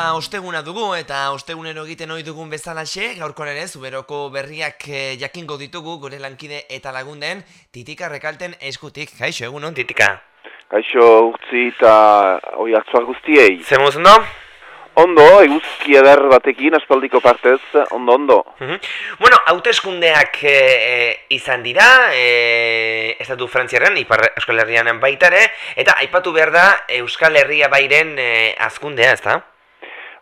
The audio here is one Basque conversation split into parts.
Ba, osteguna dugu eta ostegunero egiten ohi dugun bezalaxe, gaurko ere zuberoko berriak eh, jakingo ditugu gure lankide eta lagunden titika rekalten eskutik. Kaixo, egunon titika? Kaixo, urtzi eta oi hartzuak guztiei. Zemuz, no? Ondo, eguzki eder batekin, aspaldiko partez, ondo, ondo. Mhm. Bueno, hauteskundeak e, izan dira, e, Estatu Frantziaren, Ipar Euskal Herrianen baitare, eta aipatu behar da Euskal Herria bairen e, azkundea, ez da?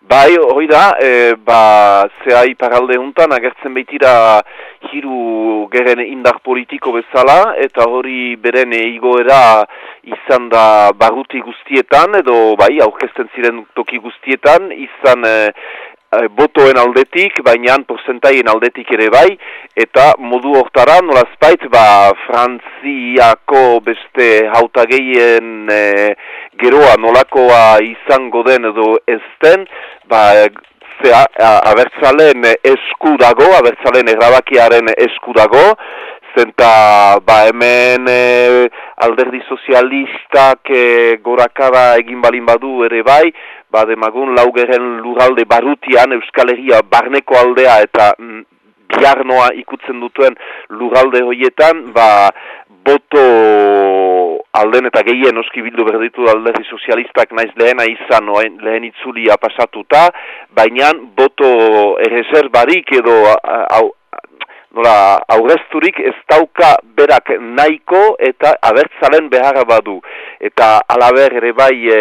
Bai, hori da, e, ba, zea iparalde juntan agertzen behitira hiru geren indar politiko bezala, eta hori beren igoera izan da barruti guztietan, edo bai, aurkezten ziren toki guztietan, izan e, botoen aldetik, baina porcentaien aldetik ere bai, eta modu hortara, nolazpait, ba, Frantziako beste hautagehien e, geroa nolakoa izango den edo ez den, ba, zea, abertzalen esku dago, abertzalen errabakiaren esku dago, zenta ba, hemen e, alderdi sozialistak e, gorakada egin balin badu ere bai, ba, demagun laugeren luralde barutian Euskal Herria barneko aldea eta mm, biarnoa ikutzen dutuen luralde hoietan, ba, boto alden eta gehien oski bildu berditu alderdi sozialistak naiz lehena izan oen, lehen itzulia pasatuta, baina boto erreserbarik edo au, nola, aurrezturik ez dauka berak nahiko eta abertzalen beharra badu. Eta alaber ere bai e,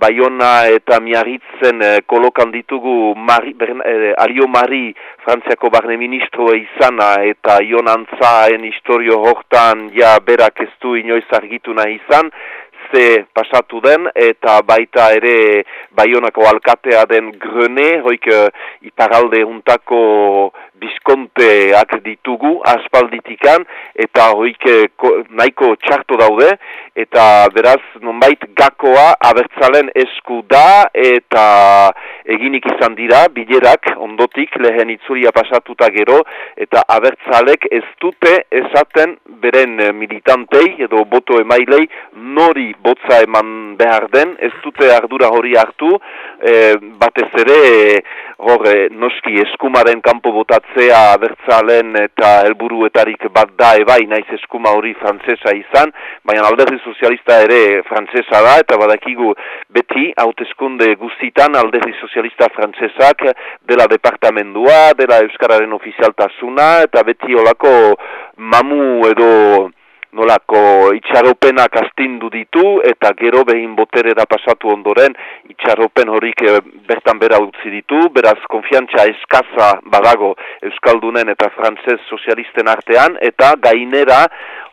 Baiona eta Miarritzen e, kolokan ditugu Mari, beren, e, Alio Mari Frantziako barne ministroa izana eta Ionantzaen historio hortan ja berak ez du inoiz argitu nahi izan, ze pasatu den eta baita ere Baionako alkatea den Grene, hoik uh, iparalde untako bizkonteak ditugu aspalditikan eta hoik nahiko txarto daude eta beraz nonbait gakoa abertzalen esku da eta eginik izan dira bilerak ondotik lehen itzulia pasatuta gero eta abertzalek ez dute esaten beren militantei edo boto emailei nori botza eman behar den ez dute ardura hori hartu e, batez ere hor noski eskumaren kanpo botatzea abertzalen eta helburuetarik bat da ebai naiz eskuma hori frantzesa izan baina alderdi sozialista ere frantzesa da eta badakigu beti hauteskunde guztitan alderdi sozialista frantzesak dela departamendua, dela euskararen ofizialtasuna eta beti olako mamu edo nolako itxaropenak astindu ditu eta gero behin boterera pasatu ondoren itxaropen horik eh, bertan bera utzi ditu, beraz konfiantza eskaza badago Euskaldunen eta frantzez sozialisten artean eta gainera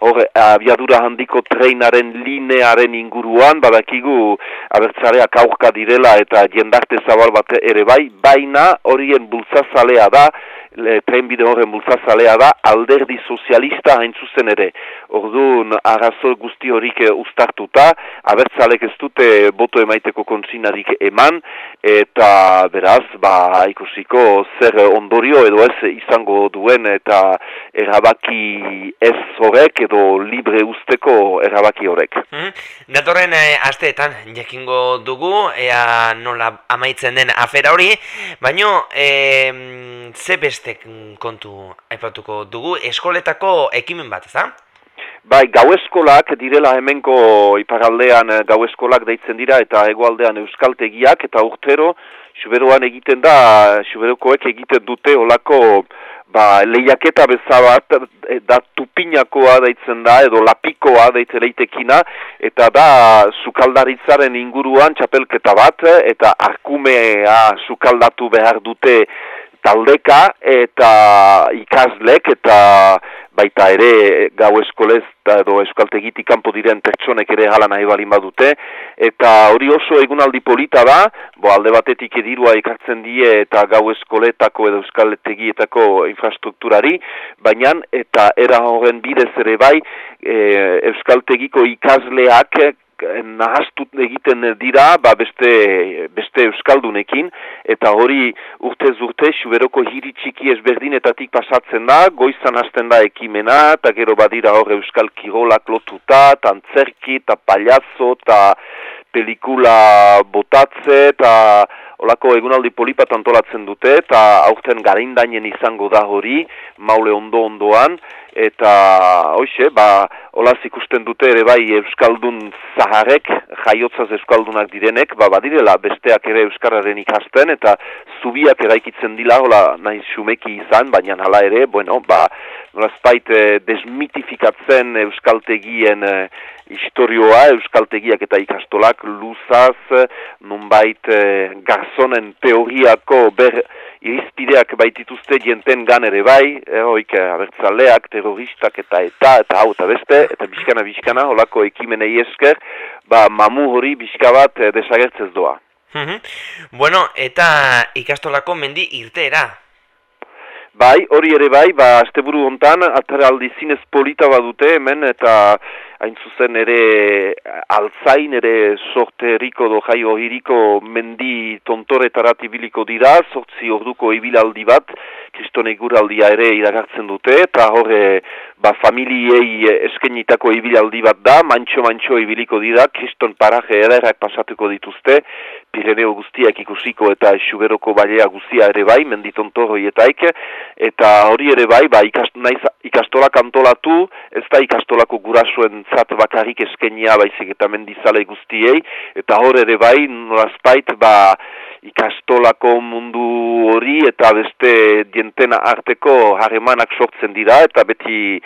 hor abiadura handiko treinaren linearen inguruan badakigu abertzareak aurka direla eta jendarte zabal bat ere bai, baina horien bultzazalea da trenbide horren bultzazalea da alderdi sozialista hain zuzen ere. Orduan, arazo guzti horik eh, ustartuta, abertzalek ez dute boto emaiteko kontzinarik eman, eta beraz, ba, ikusiko zer ondorio edo ez izango duen eta erabaki ez horrek edo libre usteko erabaki horrek. Hmm. Datorren eh, asteetan jakingo dugu, ea nola amaitzen den afera hori, baino, eh, ze beste kontu aipatuko dugu, eskoletako ekimen bat, ez da? Bai, gau eskolak direla hemenko iparaldean eh, gau eskolak deitzen dira eta egoaldean euskaltegiak eta urtero suberoan egiten da, suberokoek egiten dute olako ba, lehiaketa bezabat eh, da tupinakoa deitzen da edo lapikoa deitzen leitekina eta da sukaldaritzaren inguruan txapelketa bat eta arkumea sukaldatu behar dute taldeka eta ikaslek eta baita ere gau eskolez edo eskaltegitik kanpo diren pertsonek ere hala nahi balin badute. Eta hori oso egunaldi polita da bo alde batetik edirua ekartzen die eta gau eskoletako edo eskaltegietako infrastrukturari baina eta era horren bidez ere bai e, euskaltegiko ikasleak nahastut egiten dira ba beste, beste euskaldunekin eta hori urtez urte suberoko hiri txiki ezberdinetatik pasatzen da goizan hasten da ekimena eta gero badira hor euskal kirolak lotuta tantzerki eta paliazo eta pelikula botatze eta olako egunaldi polipat antolatzen dute, eta aurten garindainen izango da hori, maule ondo ondoan, eta hoxe, ba, olaz ikusten dute ere bai Euskaldun zaharek, jaiotzaz Euskaldunak direnek, ba, badirela besteak ere Euskararen ikasten, eta zubiak eraikitzen dila, hola nahi sumeki izan, baina hala ere, bueno, ba, nolazpait eh, desmitifikatzen Euskaltegien eh, historioa, Euskaltegiak eta ikastolak luzaz, nunbait eh, garzonen teoriako ber irizpideak baitituzte jenten gan ere bai, eh, oik abertzaleak, terroristak eta eta eta hau eta beste, eta bizkana, holako ekimenei esker, ba mamu hori bizka bat eh, desagertzez doa. bueno, eta ikastolako mendi irteera? Bai, hori ere bai, ba, asteburu hontan, ateraldi zinez polita badute hemen, eta hain zuzen ere altzain ere sorte eriko do jaio hiriko mendi tontoretarat ibiliko dira, sortzi orduko ibilaldi bat, kristone guraldia ere iragartzen dute, eta horre ba, familiei eskenitako ibilaldi bat da, mantxo-mantxo ibiliko dira, kriston paraje ederrak pasatuko dituzte, Pireneo guztiak ikusiko eta Xuberoko balea guztia ere bai, menditonto hoietaik, eta hori ere bai, ba, ikast, naiz, ikastolak antolatu, ez da ikastolako gurasuen zat bakarrik eskenia baizik eta mendizale guztiei, eta hor ere bai, norazpait, ba, ikastolako mundu hori eta beste dientena arteko harremanak sortzen dira, eta beti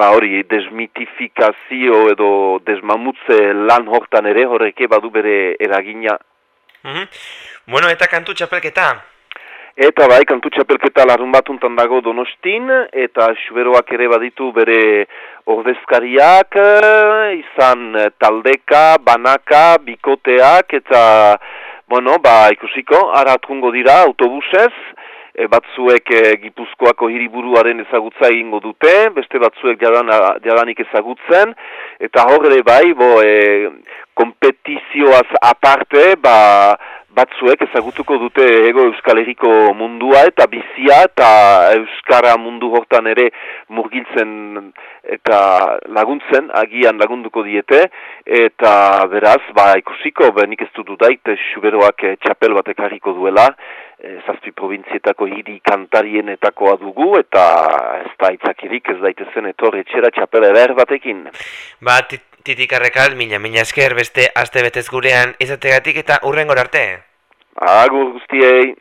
ba hori desmitifikazio edo desmamutze lan hortan ere horreke badu bere eragina Mm Bueno, eta kantu txapelketa? Eta bai, kantu txapelketa larun batuntan dago donostin, eta suberoak ere baditu bere ordezkariak, izan taldeka, banaka, bikoteak, eta, bueno, ba, ikusiko, ara atrungo dira, autobusez, e, batzuek e, gipuzkoako hiriburuaren ezagutza egingo dute, beste batzuek jadan, jadanik ezagutzen, eta horre bai, bo, e, kompetizioaz aparte, ba, batzuek ezagutuko dute ego Euskal Herriko mundua eta bizia eta Euskara mundu hortan ere murgiltzen eta laguntzen, agian lagunduko diete, eta beraz, ba, ikusiko, benik ez dut dait, suberoak txapel bat ekarriko duela, e, zazpi provintzietako hiri kantarienetakoa dugu, eta ez da itzakirik ez daitezen etorre txera txapel eder batekin. Ba, titikarrekal, mina, mina esker, beste aste betez gurean izategatik eta urrengor arte. Agur guztiei.